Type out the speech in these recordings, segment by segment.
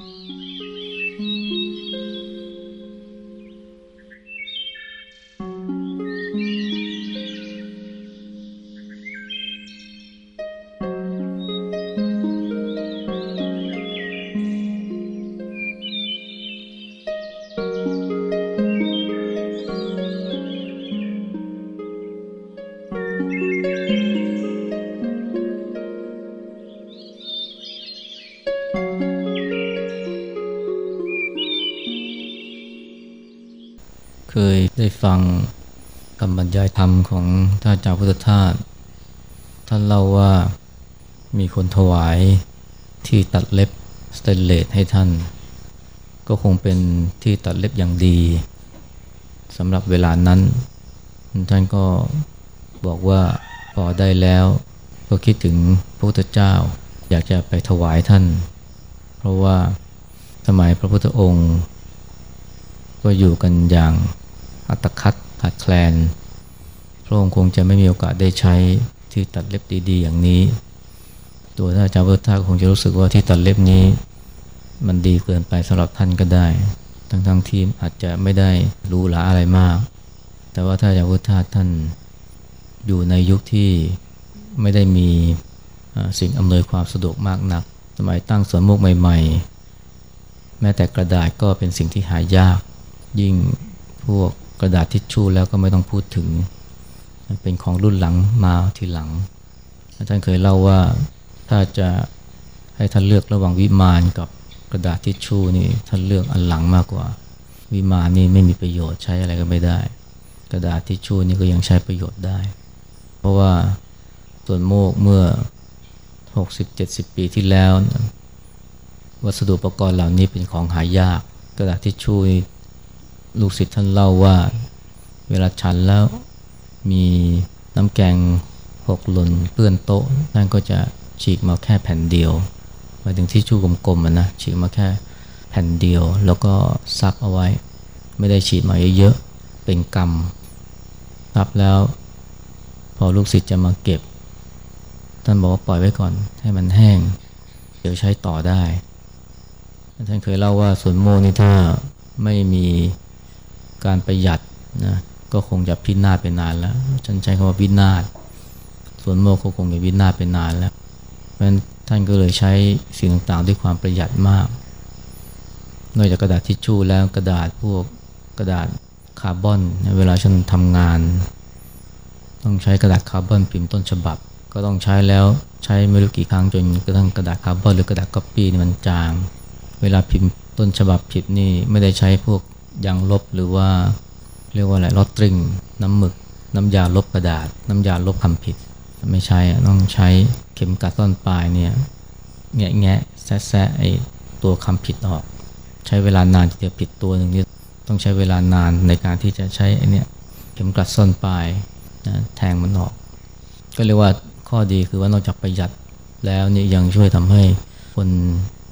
เได้ฟังคำบรรยายธรรมของท่านอาจารย์พุทธทาสท่านเล่าว่ามีคนถวายที่ตัดเล็บสเตนเลสให้ท่าน ก็คงเป็นที่ตัดเล็บอย่างดีสำหรับเวลานั้น ท่านก็บอกว่าพอได้แล้ว ก็คิดถึงพระพุทธเจ้า อยากจะไปถวายท่าน เพราะว่าสมัยพระพุทธองค์ ก็อยู่กันอย่าง อัตคัดขาดแคลน พระองค์คงจะไม่มีโอกาสได้ใช้ที่ตัดเล็บดี ๆ อย่างนี้ ตัวท่านอาจารย์พุทธาคงจะรู้สึกว่าที่ตัดเล็บนี้ มันดีเกินไปสำหรับท่านก็ได้ ทั้งๆที่อาจจะไม่ได้รู้หลาอะไรมาก แต่ว่าถ้าอาจารย์พุทธาท่านอยู่ในยุคที่ไม่ได้มีสิ่งอำนวยความสะดวกมากนัก สมัยตั้งสวนมุกใหม่ ๆ แม้แต่กระดาษก็เป็นสิ่งที่หายาก ยิ่งพวก กระดาษทิชชู่แล้วก็ไม่ต้องพูดถึง เป็นของรุ่นหลังมาทีหลัง อาจารย์เคยเล่าว่าถ้าจะให้ท่านเลือกระหว่างวิมานกับกระดาษทิชชู่นี่ท่านเลือกอันหลังมากกว่า วิมานนี่ไม่มีประโยชน์ใช้อะไรก็ไม่ได้ กระดาษทิชชู่นี่ก็ยังใช้ประโยชน์ได้ เพราะว่าส่วนโมกเมื่อ 60-70 ปีที่แล้ว วัสดุอุปกรณ์เหล่านี้เป็นของหายาก กระดาษทิชชู่ ลูกศิษย์ท่านเล่าว่า เวลาฉันแล้วมีน้ำแกงหกหล่นเปื้อนโต๊ะท่านก็จะฉีกมาแค่แผ่นเดียวมาถึงที่ชู่กลมๆมันนะฉีกมาแค่แผ่นเดียว แล้วก็ซักเอาไว้ ไม่ได้ฉีดมาเยอะๆเป็นกรรมซับแล้ว พอลูกศิษย์จะมาเก็บ ท่านบอกว่าปล่อยไว้ก่อน ให้มันแห้ง เดี๋ยวใช้ต่อได้ท่านเคยเล่าว่าสวนโมนี่ถ้าไม่มี การประหยัดนะก็คงจะพินาศไปนานแล้ว ฉันใช้คำว่าวินาศส่วนโมกก็คงจะวินาศไปนานแล้ว เพราะฉะนั้นท่านก็เลยใช้สิ่งต่างๆ ด้วยความประหยัดมาก นอกจากกระดาษทิชชู่แล้วกระดาษพวกกระดาษคาร์บอน เวลาฉันทำงาน ต้องใช้กระดาษคาร์บอนพิมพ์ต้นฉบับ ก็ต้องใช้แล้วใช้ไม่รู้กี่ครั้งจนกระทั่งกระดาษคาร์บอนหรือกระดาษก๊อปปี้นี่มันจาง เวลาพิมพ์ต้นฉบับผิดนี่ไม่ได้ใช้พวก ยางลบหรือว่าเรียกว่าอะไร Rotring น้ำหมึก น้ำยาลบกระดาษ น้ำยาลบคำผิด ไม่ใช่ต้องใช้เข็มกลัดตรงปลายเนี่ยแงะแงะแซะแซะไอตัวคำผิดออก ใช้เวลานานที่จะผิดตัวหนึ่งนี่ต้องใช้เวลานานในการที่จะใช้ไอเนี่ยเข็มกัดส้นปลายนะแทงมันออก ก็เรียกว่าข้อดีคือว่านอกจากประหยัดแล้วนี่ยังช่วยทำให้คน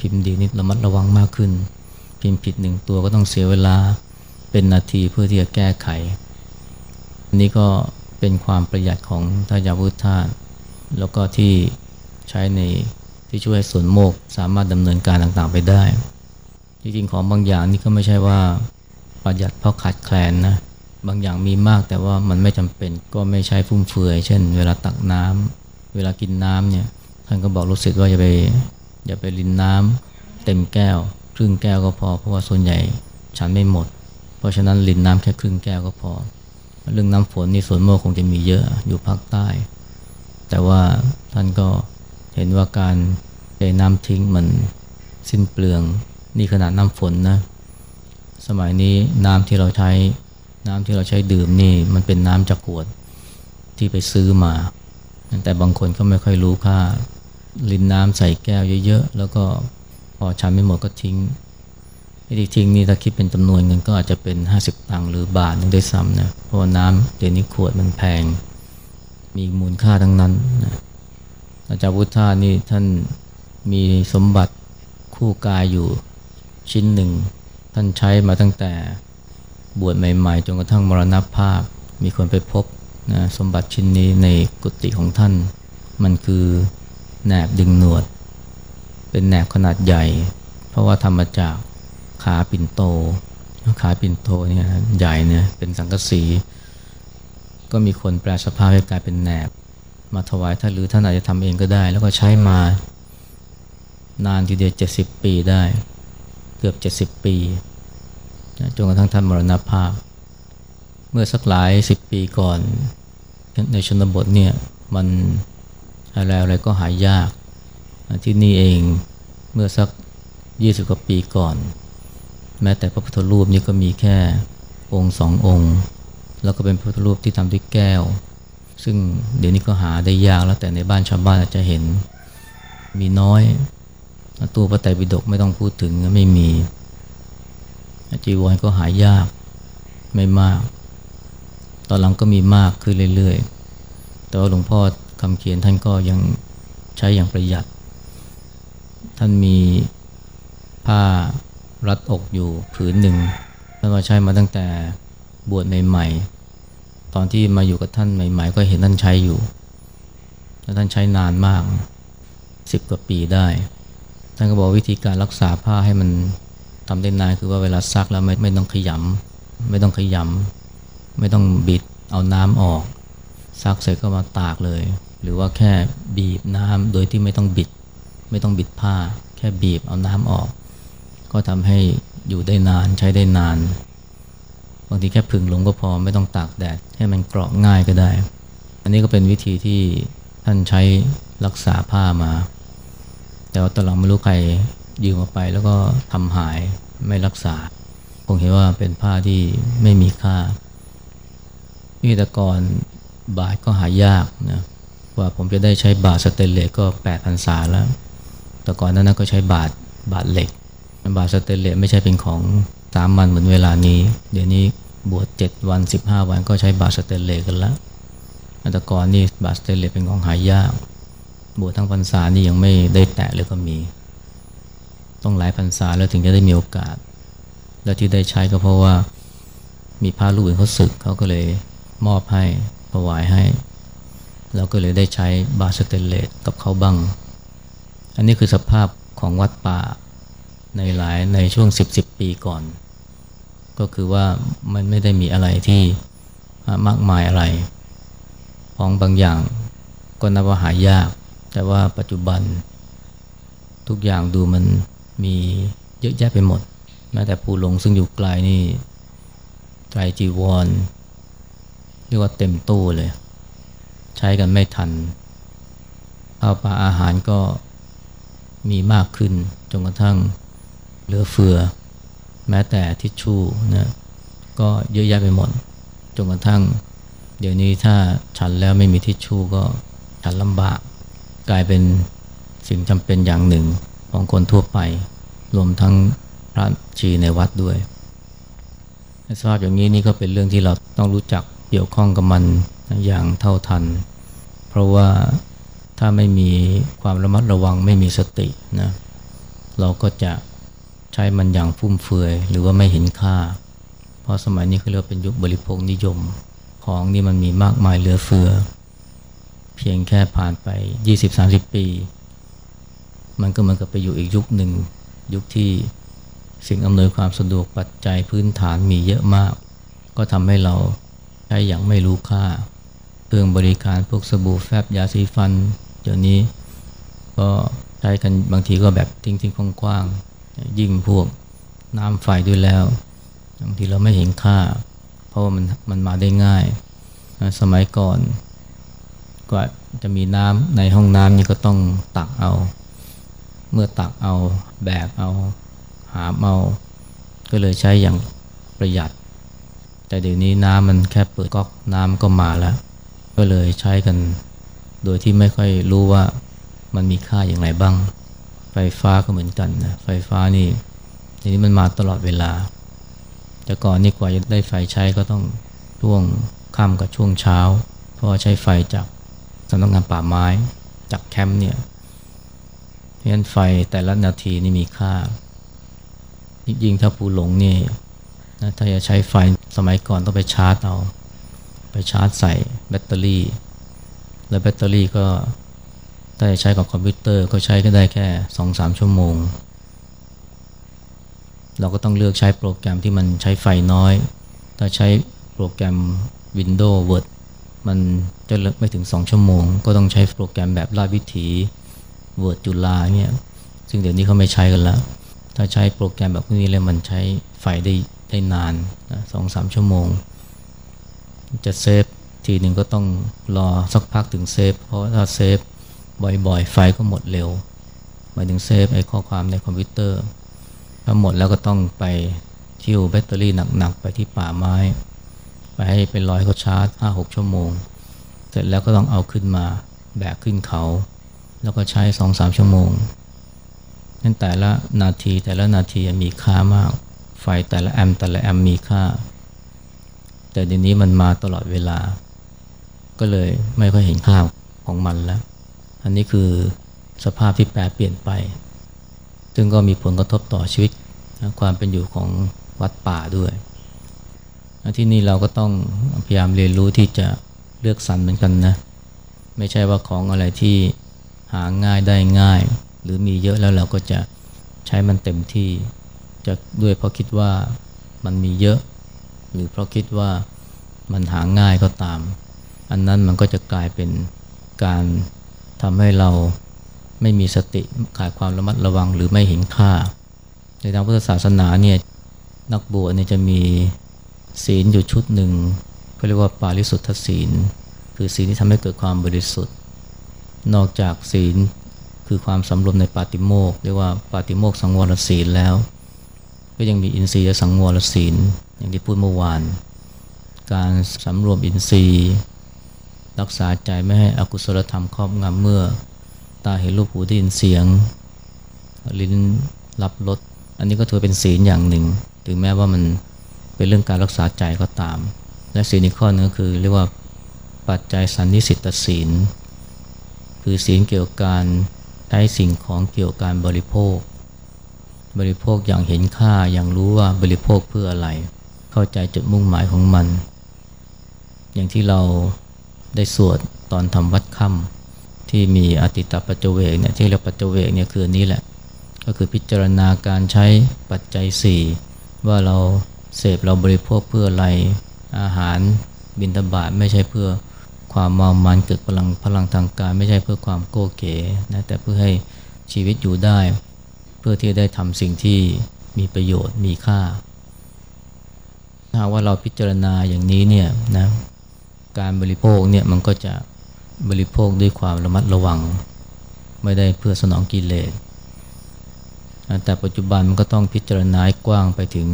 พิมพ์ดีนี่ระมัดระวังมากขึ้น พิมพ์ผิดหนึ่งตัวก็ต้องเสียเวลาเป็นนาทีเพื่อที่จะแก้ไข อันนี้ก็เป็นความประหยัดของทายาวุธาแล้วก็ที่ใช้ในที่ช่วยส่วนโมกสามารถดำเนินการต่างๆไปได้ จริงๆของบางอย่างนี่ก็ไม่ใช่ว่าประหยัดเพราะขาดแคลนนะบางอย่างมีมากแต่ว่ามันไม่จำเป็นก็ไม่ใช้ฟุ่มเฟือย เช่น เวลาตักน้ำเวลากินน้ำเนี่ยท่านก็บอกรู้สึกว่าอย่าไปอย่าไปลินน้ำเต็มแก้ว ครึ่งแก้วก็พอ เพราะว่าส่วนใหญ่ฉันไม่หมด เพราะฉะนั้นลินน้ำแค่ครึ่งแก้วก็พอ เรื่องน้ำฝนนี่ส่วนมากคงจะมีเยอะอยู่ภาคใต้ แต่ว่าท่านก็เห็นว่าการเทน้ำทิ้งมันสิ้นเปลืองนี่ขนาดน้ำฝนนะ สมัยนี้น้ำที่เราใช้น้ำที่เราใช้ดื่มนี่มันเป็นน้ำจากขวดที่ไปซื้อมา แต่บางคนก็ไม่ค่อยรู้ค่าลินน้ำใส่แก้วเยอะๆแล้วก็ พอฉันไม่หมดก็ทิ้งไอ้ที่ทิ้งนี่ถ้าคิดเป็นจำนวนเงินก็อาจจะเป็น 50 ตังค์หรือบาทนึงได้ซ้ำนะเพราะน้ำเดี๋ยวนี้ขวดมันแพง มีมูลค่าทั้งนั้นนะอาจารย์พุทธานี่ท่านมีสมบัติคู่กายอยู่ชิ้นหนึ่ง ท่านใช้มาตั้งแต่บวชใหม่ ๆจนกระทั่งมรณภาพ มีคนไปพบนะสมบัติชิ้นนี้ในกุฏิของท่าน มันคือแหนบดึงหนวด เป็นแหนบขนาดใหญ่ เพราะว่าทำมาจากขาปิ่นโต ขาปิ่นโตเนี่ยใหญ่เนี่ยเป็นสังกะสี ก็มีคนแปลสภาพให้กลายเป็นแหนบ มาถวายท่านหรือท่านอาจจะทำเองก็ได้ แล้วก็ใช้มานานทีเดียวเจ็ดสิบปีได้ เกือบเจ็ดสิบปีจนกระทั่งท่านมรณภาพ เมื่อสักหลายสิบปีก่อน ในชนบทเนี่ยมันอะไรอะไรก็หายาก ที่นี่เองเมื่อสักยี่สิบกว่าปีก่อน แม้แต่พระพุทธรูปนี่ก็มีแค่องค์สององค์ แล้วก็เป็นพระพุทธรูปที่ทำด้วยแก้ว ซึ่งเดี๋ยวนี้ก็หาได้ยากแล้วแต่ในบ้านชาวบ้านอาจจะเห็นมีน้อยตู้พระไตรปิฎกไม่ต้องพูดถึงไม่มีจีวรก็หายากไม่มาก ตอนหลังก็มีมากขึ้นเรื่อยๆ แต่ว่าหลวงพ่อคำเขียนท่านก็ยังใช้อย่างประหยัด ท่านมีผ้ารัดอกอยู่ผืนหนึ่งท่านก็ใช้มาตั้งแต่บวชใหม่ๆ ตอนที่มาอยู่กับท่านใหม่ ๆ ก็เห็นท่านใช้อยู่แล้วท่านใช้นานมากสิบกว่าปีได้ ท่านก็บอกวิธีการรักษาผ้าให้มันทำได้นานคือว่าเวลาซักแล้วไม่ไม่ต้องขยำไม่ต้องขยำไม่ต้องบิดเอาน้ำออกซักเสร็จก็มาตากเลย หรือว่าแค่บีบน้ำโดยที่ไม่ต้องบิด ไม่ต้องบิดผ้า แค่บีบเอาน้ำออก ก็ทำให้อยู่ได้นานใช้ได้นาน บางทีแค่พึ่งลงก็พอไม่ต้องตากแดด ให้มันเกราะง่ายก็ได้ อันนี้ก็เป็นวิธีที่ท่านใช้รักษาผ้ามา แต่ว่าตอนหลังไม่รู้ใครยืมมาไปแล้วก็ทำหายไม่รักษาคงเห็นว่าเป็นผ้าที่ไม่มีค่าวิธีกรบาทก็หายากนะว่าผมจะได้ใช้บาทสเตนเลสก็8ปดพันษาแล้ว แต่ก่อนนั้นก็ใช้บาทบาทเหล็ก บาทสเตนเลสไม่ใช่เป็นของสามวันเหมือนเวลานี้ เดี๋ยวนี้บวชเจ็ดวันสิบห้าวันก็ใช้บาทสเตนเลสกันล้วแต่ก่อนนี่บาตรสเตนเลสเป็นของหายาก บวชทั้งพรรษานี่ยังไม่ได้แตะเลยก็มี ต้องหลายพรรษาแล้วถึงจะได้มีโอกาส และที่ได้ใช้ก็เพราะว่ามีพระรูปอื่นเขาสึกเขาก็เลยมอบให้ถวายให้ เราก็เลยได้ใช้บาตรสเตนเลสกับเขาบ้าง อันนี้คือสภาพของวัดป่าในหลายในช่วง 10 ๆปีก่อน ก็คือว่ามันไม่ได้มีอะไรที่มากมายอะไร ของบางอย่างก็นับว่าหายาก แต่ว่าปัจจุบัน ทุกอย่างดูมันมีเยอะแยะไปหมด แม้แต่ปูหลงซึ่งอยู่ไกลนี่ไตรจีวรเรียกว่าเต็มตู้เลย ใช้กันไม่ทันข้าวปลาอาหารก็ มีมากขึ้นจนกระทั่งเหลือเฟือ แม้แต่ทิชชู่นะก็เยอะแยะไปหมดจนกระทั่ง เดี๋ยวนี้ถ้าฉันแล้วไม่มีทิชชู่ก็ฉันลำบาก กลายเป็นสิ่งจำเป็นอย่างหนึ่งของคนทั่วไป รวมทั้งพระชีในวัดด้วยสภาพอย่างนี้นี่ก็เป็นเรื่องที่เราต้องรู้จักเกี่ยวข้องกับมันอย่างเท่าทัน เพราะว่า ถ้าไม่มีความระมัดระวังไม่มีสตินะเราก็จะใช้มันอย่างฟุ่มเฟือยหรือว่าไม่เห็นค่า เพราะสมัยนี้เขาเรียกเป็นยุคบริโภคนิยมของนี่มันมีมากมายเหลือเฟือ เพียงแค่ผ่านไป 20-30 ปี มันก็เหมือนกับไปอยู่อีกยุคหนึ่ง ยุคที่สิ่งอำนวยความสะดวกปัจจัยพื้นฐานมีเยอะมาก ก็ทำให้เราใช้อย่างไม่รู้ค่า เครื่องบริการพวกสบู่แฟบยาสีฟัน เดี๋ยวนี้ก็ใช้กันบางทีก็แบบทิ้งๆกว้างๆยิ่งพวกน้ำไฟด้วยแล้ว บางทีเราไม่เห็นค่า เพราะว่ามันมันมาได้ง่าย สมัยก่อนกว่าจะมีน้ำในห้องน้ำนี่ก็ต้องตักเอา เมื่อตักเอาแบกเอา หามเอา ก็เลยใช้อย่างประหยัด แต่เดี๋ยวนี้น้ำมันแค่เปิดก๊อกน้ำก็มาแล้ว ก็เลยใช้กัน โดยที่ไม่ค่อยรู้ว่ามันมีค่าอย่างไรบ้าง ไฟฟ้าก็เหมือนกันนะ ไฟฟ้านี่ทีนี้มันมาตลอดเวลา แต่ก่อนนี่กว่าจะได้ไฟใช้ก็ต้องช่วงค่ำกับช่วงเช้า เพราะใช้ไฟจากสำนักงานป่าไม้จากแคมป์เนี่ยเพราะฉะนั้นไฟแต่ละนาทีนี่มีค่า ยิ่งถ้าผู้หลงนี่นะถ้าจะใช้ไฟสมัยก่อนต้องไปชาร์จเอา ไปชาร์จใส่แบตเตอรี่ แล้วแบตเตอรี่ก็ถ้ใช้กับคอมพิวเตอร์ก็ใช้ก็ได้แค่สองสามชั่วโมง เราก็ต้องเลือกใช้โปรแกรมที่มันใช้ไฟน้อย ถ้าใช้โปรแกรม Windows Word มันจะเลิกไม่ถึง 2 ชั่วโมง ก็ต้องใช้โปรแกรมแบบราชวิถี Word จุฬาเนี่ยซึ่งเดี๋ยวนี้เขาไม่ใช้กันแล้วถ้าใช้โปรแกรมแบบนี้เลยมันใช้ไฟได้ได้นานสองสามชั่วโมง จะ save ทีหนึ่งก็ต้องรอสักพักถึง save เพราะถ้า save บ่อยๆ ไฟก็หมดเร็ว หมายถึง save ไอ้ข้อความในคอมพิวเตอร์ถ้าหมดแล้วก็ต้องไปหิ้วแบตเตอรี่หนักๆ ไปที่ป่าไม้ ไปให้เป็นร้อยเขาชาร์จห้าหกชั่วโมง เสร็จแล้วก็ต้องเอาขึ้นมาแบกขึ้นเขา แล้วก็ใช้สองสามชั่วโมงนั่นแต่ละนาทีแต่ละนาทีมีค่ามาก ไฟแต่ละแอมแต่ละแอมมีค่า แต่เดี๋ยวนี้มันมาตลอดเวลา ก็เลยไม่ค่อยเห็นค่าของมันแล้ว อันนี้คือสภาพที่แปรเปลี่ยนไป ซึ่งก็มีผลกระทบต่อชีวิตความเป็นอยู่ของวัดป่าด้วย ที่นี่เราก็ต้องพยายามเรียนรู้ที่จะเลือกสรรเหมือนกันนะ ไม่ใช่ว่าของอะไรที่หาง่ายได้ง่าย หรือมีเยอะแล้วเราก็จะใช้มันเต็มที่ จะด้วยเพราะคิดว่ามันมีเยอะ หรือเพราะคิดว่ามันหาง่ายก็ตาม อันนั้นมันก็จะกลายเป็นการทำให้เราไม่มีสติขาดความระมัดระวังหรือไม่เห็นค่า ในทางพุทธศาสนาเนี่ยนักบวชเนี่ยจะมีศีลอยู่ชุดหนึ่งเขาเรียกว่าปาริสุทธศีล คือศีลที่ทำให้เกิดความบริสุทธิ์ นอกจากศีลคือความสำรวมในปาติโมกเรียกว่าปาติโมกสังวรศีลแล้ว ก็ยังมีอินทรียสังวรศีล อย่างที่พูดเมื่อวาน การสำรวมอินทรีย์ รักษาใจไม่ให้อกุศลธรรมครอบงำเมื่อ ตาเห็นรูปหูได้ยินเสียง ลิ้นรับรสอันนี้ก็ถือเป็นศีลอย่างหนึ่ง ถึงแม้ว่ามันเป็นเรื่องการรักษาใจก็ตาม และศีลอีกข้อนึงก็คือเรียกว่าปัจจัยสันนิสิตศีล คือศีลเกี่ยวกับการใช้สิ่งของเกี่ยวกับการบริโภค บริโภคอย่างเห็นค่าอย่างรู้ว่าบริโภคเพื่ออะไร เข้าใจจุดมุ่งหมายของมัน อย่างที่เรา ได้สวดตอนทำวัดค่ำที่มีอติตปัจเจเวกเนี่ยที่เรียกปัจเจเวกเนี่ยคือนี้แหละ ก็คือพิจารณาการใช้ปัจจัย 4 ว่าเราเสพเราบริโภคเพื่ออะไรอาหารบินทบาทไม่ใช่เพื่อความเมามันเกิดพลังพลังทางการไม่ใช่เพื่อความโก้เก๋นะแต่เพื่อให้ชีวิตอยู่ได้ เพื่อที่ได้ทำสิ่งที่มีประโยชน์มีค่าถ้าว่าเราพิจารณาอย่างนี้เนี่ยนะ การบริโภคเนี่ยมันก็จะบริโภคด้วยความระมัดระวัง ไม่ได้เพื่อสนองกิเลสแต่ปัจจุบันมันก็ต้องพิจารณากว้างไปถึง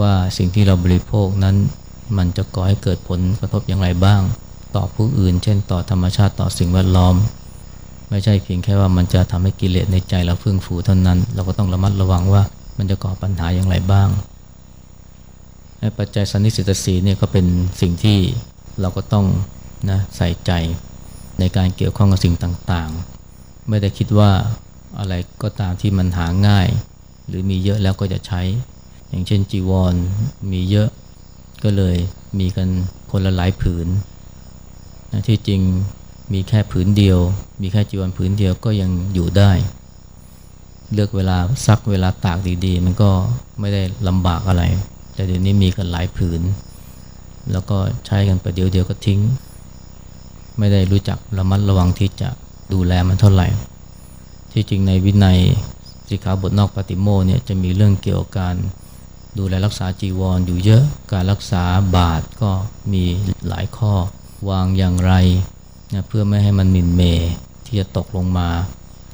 ว่าสิ่งที่เราบริโภคนั้นมันจะก่อให้เกิดผลกระทบอย่างไรบ้าง ต่อผู้อื่น เช่น ต่อธรรมชาติต่อสิ่งแวดล้อม ไม่ใช่เพียงแค่ว่ามันจะทำให้กิเลสในใจเราเพึ่งฟูเท่านั้น เราก็ต้องระมัดระวังว่ามันจะก่อปัญหาอย่างไรบ้างปัจจัยสันนิสิตสีเนี่ยก็เป็นสิ่งที่ เราก็ต้องนะใส่ใจในการเกี่ยวข้องกับสิ่งต่างๆ ไม่ได้คิดว่าอะไรก็ตามที่มันหาง่าย หรือมีเยอะแล้วก็จะใช้ อย่างเช่นจีวรมีเยอะก็เลยมีกันคนละหลายผืนนะที่จริงมีแค่ผืนเดียว มีแค่จีวรผืนเดียวก็ยังอยู่ได้ เลือกเวลาซักเวลาตากดีๆ มันก็ไม่ได้ลำบากอะไร แต่เดี๋ยวนี้มีกันหลายผืน แล้วก็ใช้กันไปเดี๋ยวเดียวก็ทิ้ง ไม่ได้รู้จักระมัดระวังที่จะดูแลมันเท่าไหร่ ที่จริงในวินัยสิกขาบทนอกปฏิโมเนี่ยจะมีเรื่องเกี่ยวกับการดูแลรักษาจีวรออยู่เยอะ การรักษาบาทก็มีหลายข้อ วางอย่างไรนะเพื่อไม่ให้มันมินเมที่จะตกลงมา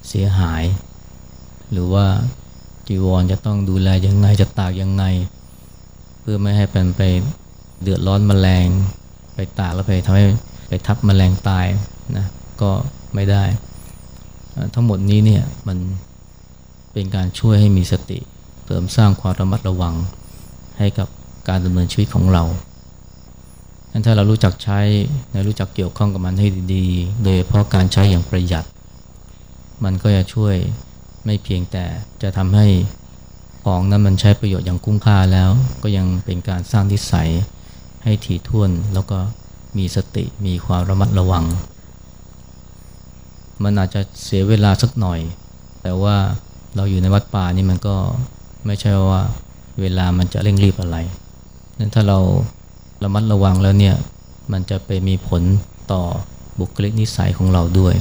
เสียหาย หรือว่าจีวรจะต้องดูแลยังไงจะตากยังไง เพื่อไม่ให้เป็นไป เดือดร้อนมแมลง ไปตากแล้วไปทำให้ไปทับมแมลงตายนะก็ไม่ได้ ทั้งหมดนี้เนี่ยมันเป็นการช่วยให้มีสติเสริมสร้างความระมัดระวังให้กับการดำเนินชีวิตของเราถ้าเรารู้จักใช้รู้จักเกี่ยวข้องกับมันให้ดีๆ โดยเพราะการใช้อย่างประหยัด มันก็จะช่วยไม่เพียงแต่จะทำให้ของนั้นมันใช้ประโยชน์อย่างคุ้มค่าแล้ว ก็ยังเป็นการสร้างทิสัย ให้ถี่ถ้วน แล้วก็มีสติมีความระมัดระวัง มันอาจจะเสียเวลาสักหน่อย แต่ว่าเราอยู่ในวัดป่านี่มันก็ไม่ใช่ว่าเวลามันจะเร่งรีบอะไรนั้นถ้าเราระมัดระวังแล้วเนี่ย มันจะไปมีผลต่อบุคลิกนิสัยของเราด้วย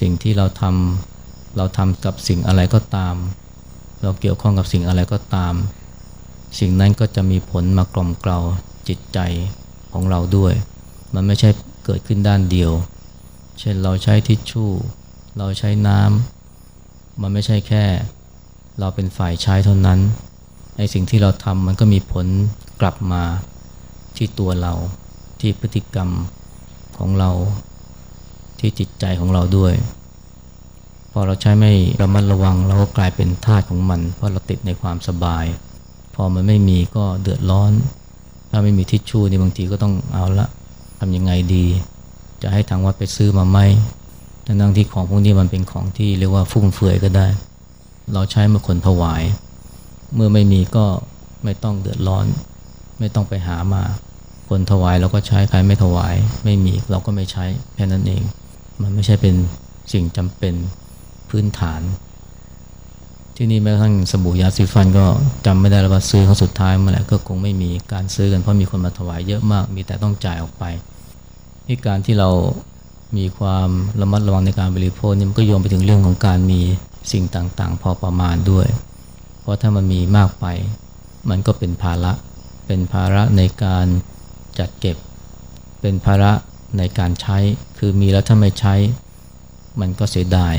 สิ่งที่เราทำเราทำกับสิ่งอะไรก็ตาม เราเกี่ยวข้องกับสิ่งอะไรก็ตาม สิ่งนั้นก็จะมีผลมากล่อมเกลา จิตใจของเราด้วย มันไม่ใช่เกิดขึ้นด้านเดียว เช่นเราใช้ทิชชู่ เราใช้น้ำมันไม่ใช่แค่ เราเป็นฝ่ายใช้เท่านั้นไอ้สิ่งที่เราทำมันก็มีผลกลับมาที่ตัวเราที่พฤติกรรมของเราที่จิตใจของเราด้วย พอเราใช้ไม่ระมัดระวังเราก็กลายเป็นทาสของมัน เพราะเราติดในความสบาย พอมันไม่มีก็เดือดร้อน ถ้าไม่มีทิชชู่นี่บางทีก็ต้องเอาละทำยังไงดี จะให้ทางวัดไปซื้อมาไหมทั้งที่ของพวกนี้มันเป็นของที่เรียกว่าฟุ่มเฟือยก็ได้ เราใช้เมื่อคนถวาย เมื่อไม่มีก็ไม่ต้องเดือดร้อน ไม่ต้องไปหามา คนถวายเราก็ใช้ใครไม่ถวาย ไม่มีเราก็ไม่ใช้แค่นั้นเอง มันไม่ใช่เป็นสิ่งจำเป็นพื้นฐาน ที่นี่แม้กระทั่งสบู่ยาสีฟันก็จำไม่ได้แล้วว่าซื้อครั้งสุดท้ายเมื่อไหร่ก็คงไม่มีการซื้อกันเพราะมีคนมาถวายเยอะมาก มีแต่ต้องจ่ายออกไปที่การที่เรามีความระมัดระวังในการบริโภคนี่มันก็โยงไปถึงเรื่องของการมีสิ่งต่างๆ พอประมาณด้วย เพราะถ้ามันมีมากไป มันก็เป็นภาระ เป็นภาระในการจัดเก็บ เป็นภาระในการใช้ คือมีแล้วถ้าไม่ใช้ มันก็เสียดาย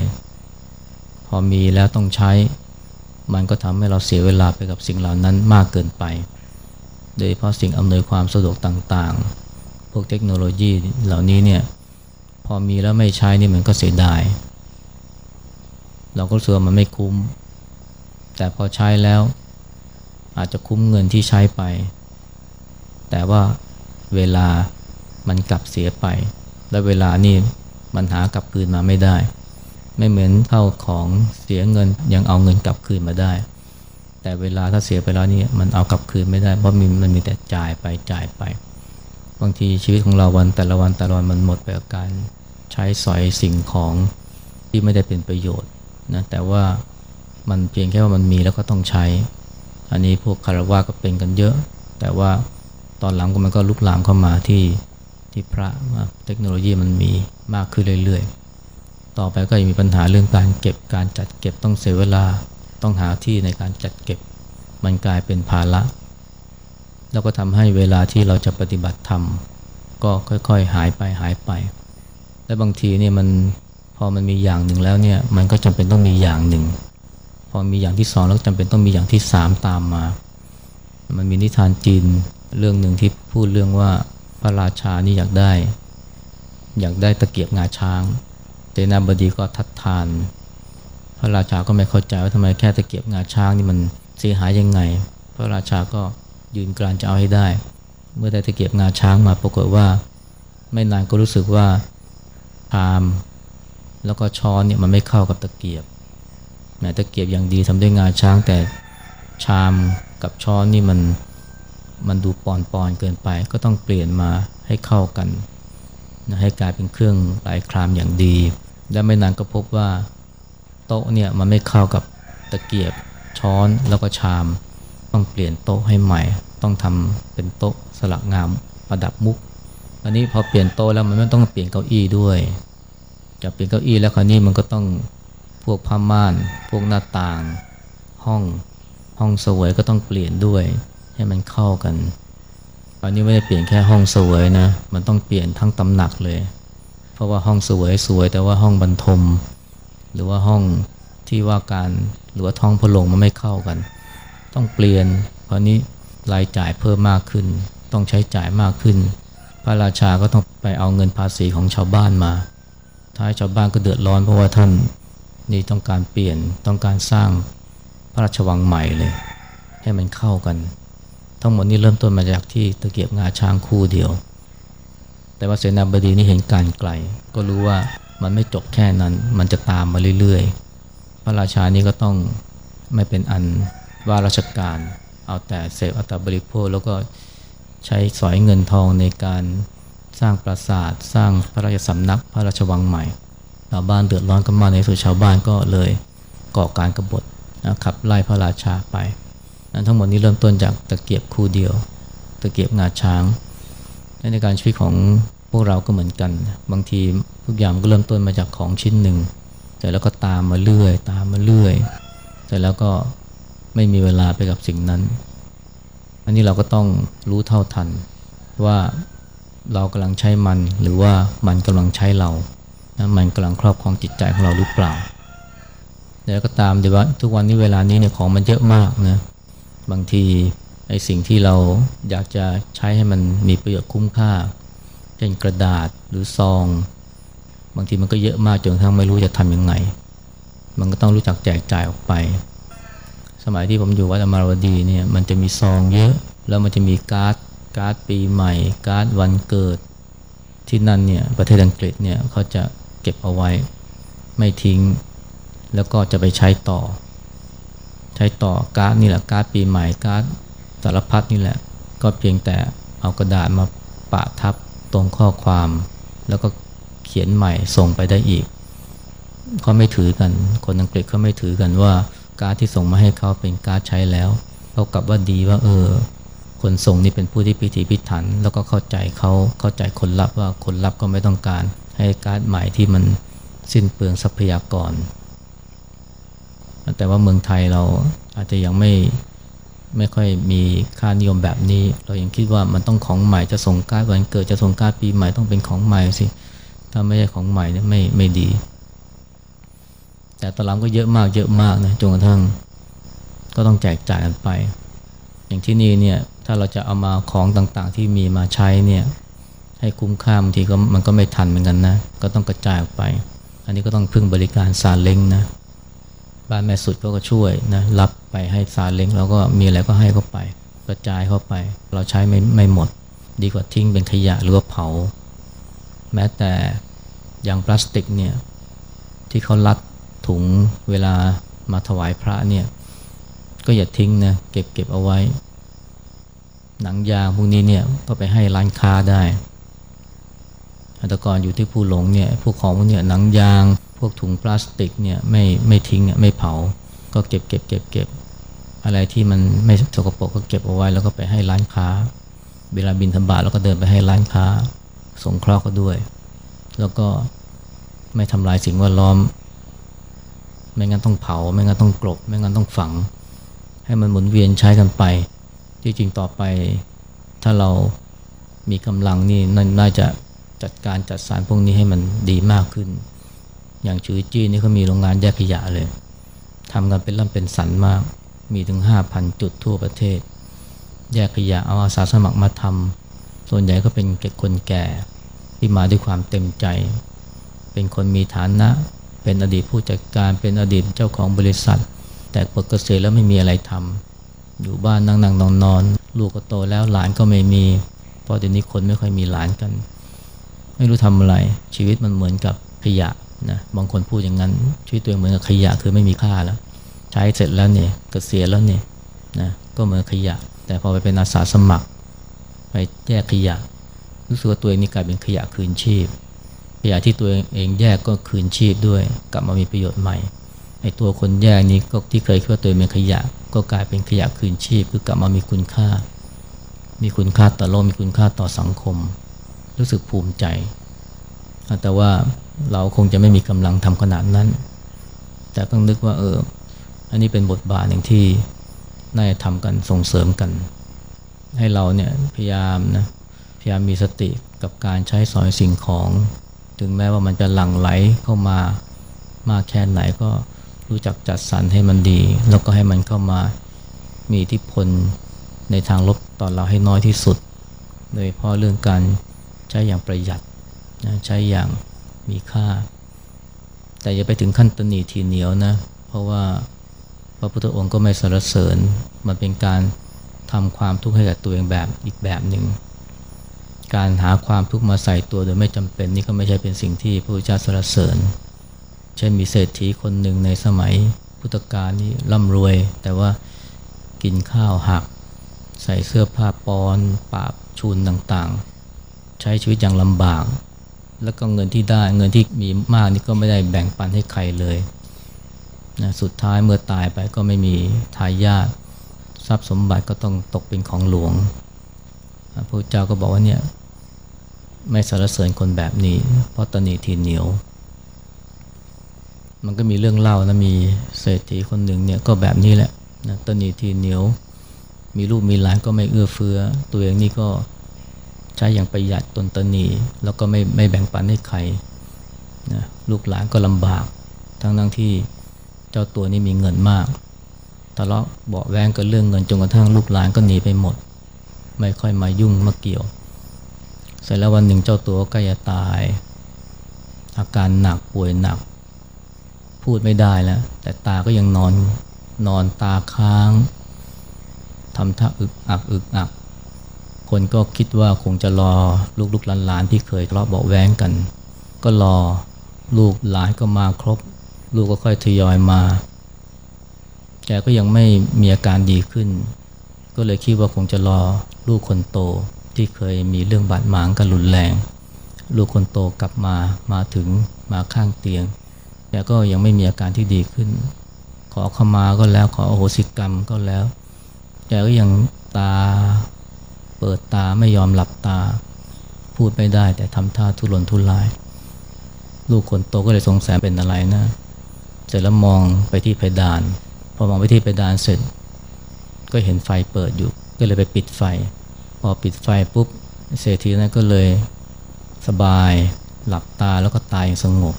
พอมีแล้วต้องใช้ มันก็ทำให้เราเสียเวลาไปกับสิ่งเหล่านั้นมากเกินไป โดยเพราะสิ่งอำนวยความสะดวกต่างๆ พวกเทคโนโลยีเหล่านี้เนี่ยพอมีแล้วไม่ใช้นี่มันก็เสียดาย เราก็เสื่อมันไม่คุ้ม แต่พอใช้แล้วอาจจะคุ้มเงินที่ใช้ไป แต่ว่าเวลามันกลับเสียไป และเวลานี่มันหากลับคืนมาไม่ได้ ไม่เหมือนเท่าของเสียเงินยังเอาเงินกลับคืนมาได้ แต่เวลาถ้าเสียไปแล้วนี่มันเอากลับคืนไม่ได้เพราะมันมันมีแต่จ่ายไปจ่ายไป บางทีชีวิตของเราวันแต่ละวันแต่ละวันมันหมดไปกับการใช้สอยสิ่งของที่ไม่ได้เป็นประโยชน์นะแต่ว่ามันเพียงแค่ว่ามันมีแล้วก็ต้องใช้ อันนี้พวกคารวะก็เป็นกันเยอะ แต่ว่าตอนหลังก็มันก็ลุกลามเข้ามาที่ที่พระเทคโนโลยีมันมีมากขึ้นเรื่อยๆ ต่อไปก็จะมีปัญหาเรื่องการเก็บการจัดเก็บต้องเสียเวลาต้องหาที่ในการจัดเก็บ มันกลายเป็นภาระ แล้วก็ทำให้เวลาที่เราจะปฏิบัติธรรมก็ค่อยๆ หายไปหายไป และบางทีเนี่ยมันพอมันมีอย่างหนึ่งแล้วเนี่ยมันก็จำเป็นต้องมีอย่างหนึ่ง พอมีอย่างที่สองแล้วจำเป็นต้องมีอย่างที่สามตามมา มันมีนิทานจีนเรื่องหนึ่งที่พูดเรื่องว่าพระราชานี่อยากได้ อยากได้ตะเกียบงาช้าง นาบดีก็ทัดทาน พระราชาก็ไม่เข้าใจว่าทำไมแค่ตะเกียบงาช้างนี่มันเสียหายยังไง พระราชาก็ยืนกรานจะเอาให้ได้ เมื่อได้ตะเกียบงาช้างมาปรากฏว่า ไม่นานก็รู้สึกว่าชามแล้วก็ช้อนเนี่ยมันไม่เข้ากับตะเกียบแม้ตะเกียบอย่างดีทำด้วยงาช้างแต่ชามกับช้อนนี่มันมันดูปอนปอนเกินไป ก็ต้องเปลี่ยนมาให้เข้ากันนะให้กลายเป็นเครื่องลายครามอย่างดี และไม่นานก็พบว่าโต๊ะเนี่ยมันไม่เข้ากับตะเกียบช้อนแล้วก็ชาม ต้องเปลี่ยนโต๊ะให้ใหม่ ต้องทำเป็นโต๊ะสลักงามประดับมุก อันนี้พอเปลี่ยนโต๊ะแล้วมันไม่ต้องเปลี่ยนเก้าอี้ด้วย จะเปลี่ยนเก้าอี้แล้วคราวนี้มันก็ต้องพวกผ้าม่าน พวกหน้าต่าง ห้องห้องสวยก็ต้องเปลี่ยนด้วย ให้มันเข้ากันอันนี้ไม่ได้เปลี่ยนแค่ห้องสวยนะ มันต้องเปลี่ยนทั้งตำหนักเลย เพราะว่าห้องสวยสวย แต่ว่าห้องบรรทม หรือว่าห้องที่ว่าการหรือว่าท้องพลงมันไม่เข้ากัน ต้องเปลี่ยน เพราะนี้รายจ่ายเพิ่มมากขึ้น ต้องใช้จ่ายมากขึ้น พระราชาก็ต้องไปเอาเงินภาษีของชาวบ้านมา ท้ายชาวบ้านก็เดือดร้อนเพราะว่าท่านนี่ต้องการเปลี่ยนต้องการสร้างพระราชวังใหม่เลย ให้มันเข้ากัน ทั้งหมดนี้เริ่มต้นมาจากที่ตะเกียบงาช้างคู่เดียว แต่ว่าเสนาบดีนี่เห็นการไกล ก็รู้ว่ามันไม่จบแค่นั้น มันจะตามมาเรื่อยๆ พระราชานี่ก็ต้องไม่เป็นอันว่าราชการ เอาแต่เสพอัตบริโภคแล้วก็ใช้สอยเงินทองในการสร้างปราสาท สร้างพระราชสำนักพระราชวังใหม่ ชาวบ้านเดือดร้อนกันมาในสุดชาวบ้านก็เลยก่อการกรบฏขับไล่พระราชาไปนั้นทั้งหมดนี้เริ่มต้นจากตะเกียบคู่เดียว ตะเกียบงาช้าง ในการชีวิตของพวกเราก็เหมือนกัน บางทีทุกอย่างก็เริ่มต้นมาจากของชิ้นหนึ่งแต่แล้วก็ตามมาเรื่อย ตามมาเรื่อยแต่แล้วก็ไม่มีเวลาไปกับสิ่งนั้น อันนี้เราก็ต้องรู้เท่าทัน ว่าเรากำลังใช้มันหรือว่ามันกำลังใช้เรานะมันกำลังครอบครองจิตใจของเราหรือเปล่า แล้วก็ตามดีว่าทุกวันนี้เวลานี้เนี่ยของมันเยอะมากนะบางที ไอ้สิ่งที่เราอยากจะใช้ให้มันมีประโยชน์คุ้มค่า เช่นกระดาษหรือซอง บางทีมันก็เยอะมากจนทั้งไม่รู้จะทำยังไง มันก็ต้องรู้จักแจกจ่ายออกไป สมัยที่ผมอยู่วัดอมรวดีเนี่ยมันจะมีซองเยอะ แล้วมันจะมีการ์ดการ์ดปีใหม่ การ์ดวันเกิด ที่นั่นเนี่ยประเทศอังกฤษเนี่ยเขาจะเก็บเอาไว้ไม่ทิ้ง แล้วก็จะไปใช้ต่อ ใช้ต่อการ์ดนี่แหละการ์ดปีใหม่การ์ด สารพัดนี่แหละ ก็เพียงแต่เอากระดาษมาปะทับตรงข้อความ แล้วก็เขียนใหม่ส่งไปได้อีกเขาไม่ถือกัน คนอังกฤษเขาไม่ถือกันว่าการ์ดที่ส่งมาให้เขาเป็นการ์ดใช้แล้วเขากลับว่าดีว่า เออ คนส่งนี่เป็นผู้ที่พิถีพิถัน แล้วก็เข้าใจเขาเข้าใจคนรับว่าคนรับก็ไม่ต้องการ ให้การ์ดใหม่ที่มันสิ้นเปลืองทรัพยากร แต่ว่าเมืองไทยเราอาจจะยังไม่ ไม่ค่อยมีค่านิยมแบบนี้ เรายังคิดว่ามันต้องของใหม่จะส่งการ์ดวันเกิดจะส่งการ์ดปีใหม่ต้องเป็นของใหม่สิถ้าไม่ใช่ของใหม่เนี่ยไม่ไม่ดี แต่ตลาดก็เยอะมากเยอะมากนะจนกระทั่ง ก็ต้องแจกจ่ายกันไป อย่างที่นี่เนี่ยถ้าเราจะเอามาของต่างๆ ที่มีมาใช้เนี่ยให้คุ้มค่าบางทีก็มันก็ไม่ทันเหมือนกันนะ ก็ต้องกระจายออกไป อันนี้ก็ต้องพึ่งบริการซาเล้งนะ บ้านแม่สุดก็ก็ช่วยนะรับไปให้ซาเล้งแล้วก็มีอะไรก็ให้เข้าไป กระจายเข้าไป เราใช้ไม่ไม่หมด ดีกว่าทิ้งเป็นขยะหรือว่าเผา แม้แต่อย่างพลาสติกเนี่ยที่เขารัดถุงเวลามาถวายพระเนี่ยก็อย่าทิ้งนะเก็บเก็บเอาไว้ หนังยางพวกนี้เนี่ยก็ไปให้ร้านค้าได้ แต่ก่อนอยู่ที่ผู้หลงเนี่ยพวกของพวกเนี่ยหนังยาง พวกถุงพลาสติกเนี่ยไม่ไม่ทิ้งไม่เผา ก็เก็บเก็บเก็บเก็บอะไรที่มันไม่สกปรกก็เก็บเอาไว้แล้วก็ไปให้ร้านค้า เวลาบินธบาตแล้วก็เดินไปให้ร้านค้า สงเคราะห์ก็ด้วย แล้วก็ไม่ทำลายสิ่งแวดล้อม ไม่งั้นต้องเผา ไม่งั้นต้องกลบ ไม่งั้นต้องฝัง ให้มันหมุนเวียนใช้กันไป ที่จริงต่อไป ถ้าเรามีกำลังนี่น่าจะ จัดการจัดสารพวกนี้ให้มันดีมากขึ้น อย่างชือจี้นี่เขามีโรงงานแยกขยะเลยทำกันเป็นล่ำเป็นสันมาก มีถึง 5,000 จุดทั่วประเทศ แยกขยะเอาอาสาสมัครมาทำส่วนใหญ่ก็เป็นเก็บคนแก่ที่มาด้วยความเต็มใจ เป็นคนมีฐานะ เป็นอดีตผู้จัดการ เป็นอดีตเจ้าของบริษัท แต่ปกเกษตรแล้วไม่มีอะไรทำอยู่บ้านนั่งนั่งนอนนอนลูกก็โตแล้วหลานก็ไม่มี เพราะเดี๋ยวนี้คนไม่ค่อยมีหลานกัน ไม่รู้ทำอะไร ชีวิตมันเหมือนกับขยะนะบางคนพูดอย่างนั้น ชีวิตตัวเองเหมือนกับขยะคือไม่มีค่าแล้ว ใช้เสร็จแล้วเนี่ยกเกษียณแล้วเนี่ยนะก็เหมือนขยะ แต่พอไปเป็นอาสาสมัคร ไปแยกขยะ รู้สึกว่าตัวเองนี่กลายเป็นขยะคืนชีพ ขยะที่ตัวเองแยกก็คืนชีพด้วย กลับมามีประโยชน์ใหม่ไอ้ตัวคนแยกนี้ก็ที่เคยคิดว่าตัวเองเป็นขยะ ก็กลายเป็นขยะคืนชีพ คือกลับมามีคุณค่า มีคุณค่าต่อโลกมีคุณค่าต่อสังคม รู้สึกภูมิใจ แต่ว่าเราคงจะไม่มีกำลังทำขนาดนั้น แต่ต้องนึกว่าเออ อันนี้เป็นบทบาทหนึ่งที่น่าจะทำกันส่งเสริมกัน ให้เราเนี่ยพยายามนะพยายามมีสติกับการใช้สอยสิ่งของ ถึงแม้ว่ามันจะหลั่งไหลเข้ามามากแค่ไหนก็รู้จักจัดสรรให้มันดี แล้วก็ให้มันเข้ามามีอิทธิพลในทางลบต่อเราให้น้อยที่สุด โดยเพราะเรื่องการ ใช้อย่างประหยัดนะใช้อย่างมีค่า แต่อย่าไปถึงขั้นตนีทีเหนียวนะ เพราะว่าพระพุทธองค์ก็ไม่สรรเสริญ มันเป็นการทำความทุกข์ให้กับตัวเองแบบอีกแบบหนึ่ง การหาความทุกข์มาใส่ตัวโดยไม่จำเป็นนี่ก็ไม่ใช่เป็นสิ่งที่พระพุทธเจ้าสรรเสริญ เช่นมีเศรษฐีคนหนึ่งในสมัยพุทธกาลนี้ร่ำรวย แต่ว่ากินข้าวหัก ใส่เสื้อผ้าปอนปาบชุนต่างๆ ใช้ชีวิตอย่างลำบาก แล้วก็เงินที่ได้เงินที่มีมากนี่ก็ไม่ได้แบ่งปันให้ใครเลยนะสุดท้ายเมื่อตายไปก็ไม่มีทายาททรัพย์สมบัติก็ต้องตกเป็นของหลวงพระเจ้าก็บอกว่าเนี่ยไม่สรรเสริญคนแบบนี้ เพราะตนีทีเหนียว มันก็มีเรื่องเล่านะมีเศรษฐีคนหนึ่งเนี่ยก็แบบนี้แหละนะตนีทีเหนียว มีลูกมีหลานก็ไม่เอื้อเฟื้อ ตัวเองนี่ก็ ใช้อย่างประหยัดตนตนี แล้วก็ไม่ไม่แบ่งปันให้ใครนะลูกหลานก็ลำบาก ทั้งทั้งที่เจ้าตัวนี่มีเงินมากทะเลาะเบาแวงกันเรื่องเงินจนกระทั่งลูกหลานก็หนีไปหมด ไม่ค่อยมายุ่งมาเกี่ยว เสร็จแล้ววันหนึ่งเจ้าตัวก็จะตาย อาการหนักป่วยหนัก พูดไม่ได้แล้ว แต่ตาก็ยังนอนนอนตาค้างทำท่าอึกอักอึกอัก คนก็คิดว่าคงจะรอลูกๆหลานๆที่เคยทะเลาะเบาแวงกัน ก็รอลูกหลานก็มาครบ ลูกก็ค่อยทยอยมา แกก็ยังไม่มีอาการดีขึ้น ก็เลยคิดว่าคงจะรอลูกคนโตที่เคยมีเรื่องบาดหมางกันรุนแรง ลูกคนโตกลับมามาถึงมาข้างเตียงแกก็ยังไม่มีอาการที่ดีขึ้น ขอขมาก็แล้วขออโหสิกรรมก็แล้วแกก็ยังตา เปิดตาไม่ยอมหลับตา พูดไม่ได้แต่ทำท่าทุรนทุราย ลูกคนโตก็เลยสงสัยเป็นอะไรนะ เสร็จแล้วมองไปที่เพดาน พอมองไปที่เพดานเสร็จ ก็เห็นไฟเปิดอยู่ ก็เลยไปปิดไฟ พอปิดไฟปุ๊บเศรษฐีนั้นก็เลยสบายหลับตาแล้วก็ตายอย่างสงบ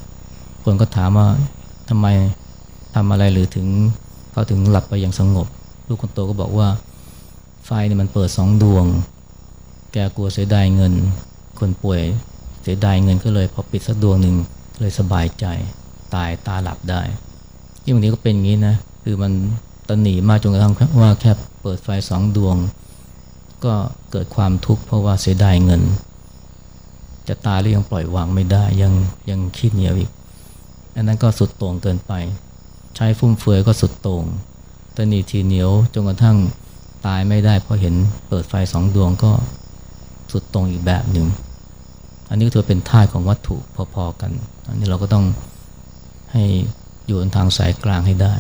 คนก็ถามว่าทำไมทำอะไรหรือถึงเขาถึงหลับไปอย่างสงบ ลูกคนโตก็บอกว่า ไฟเนี่ยมันเปิดสองดวง แกกลัวเสียดายเงิน คนป่วยเสียดายเงินก็เลยพอปิดสักดวงหนึ่งเลยสบายใจ ตายตาหลับได้ที่บางทีก็เป็นอย่างนี้นะ คือมันตนหนีมากจนกระทั่งว่าแค่เปิดไฟสองดวง ก็เกิดความทุกข์เพราะว่าเสียดายเงิน จะตายหรือยังปล่อยวางไม่ได้ยังยังคิดเหนียวอีก อันนั้นก็สุดโต่งเกินไป ใช้ฟุ่มเฟือยก็สุดโต่งตนีทีเหนียวจนกระทั่ง ตายไม่ได้ เพราะเห็นเปิดไฟสองดวงก็สุดตรงอีกแบบหนึ่ง อันนี้ถือเป็นท่าของวัตถุพอๆกัน อันนี้เราก็ต้องให้อยู่บนทางสายกลางให้ได้